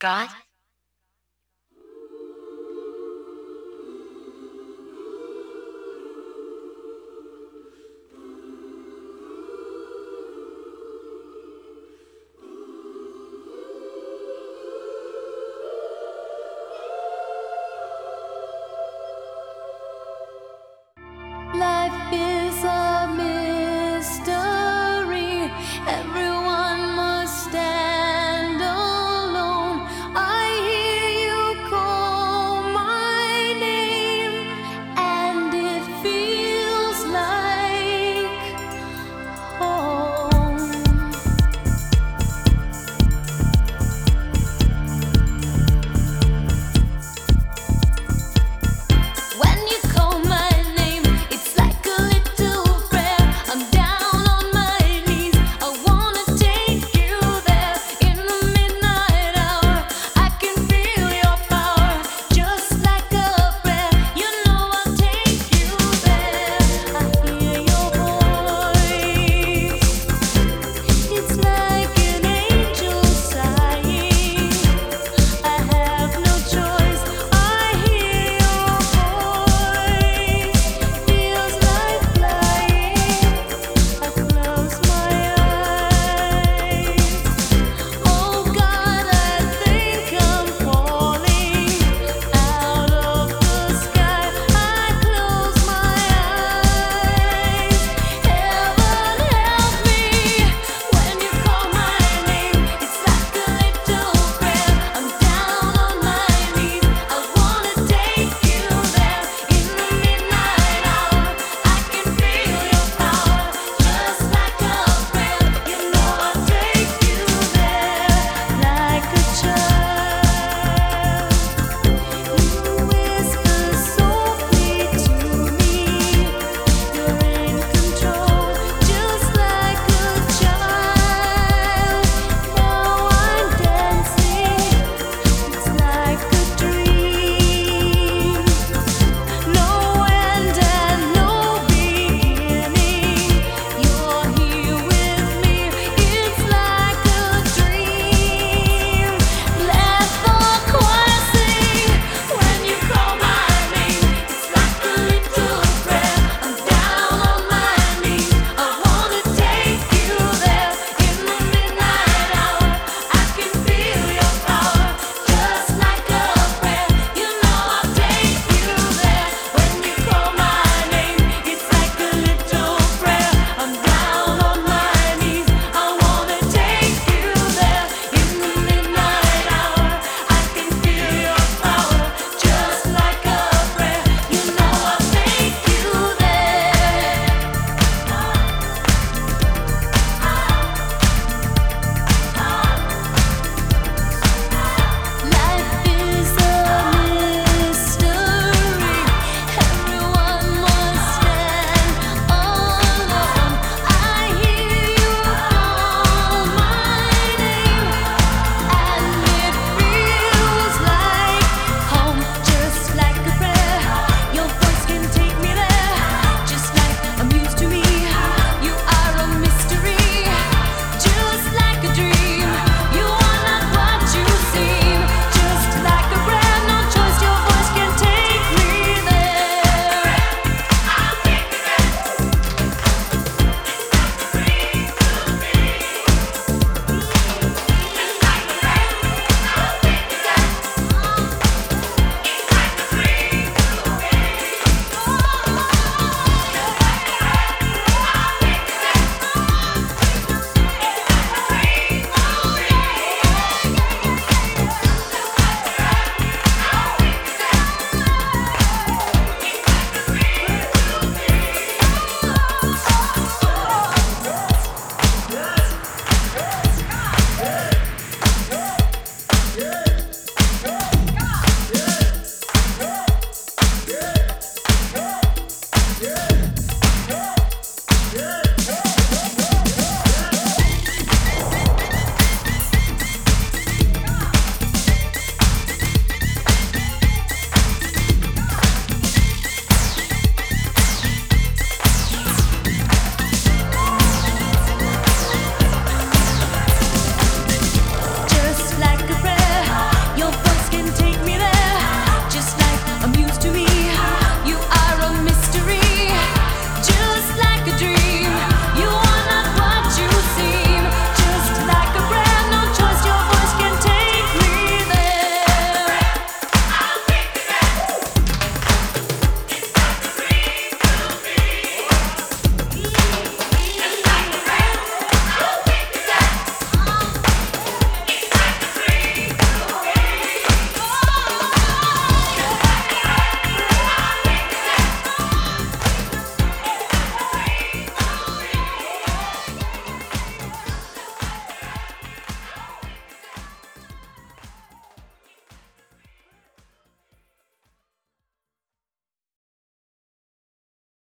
God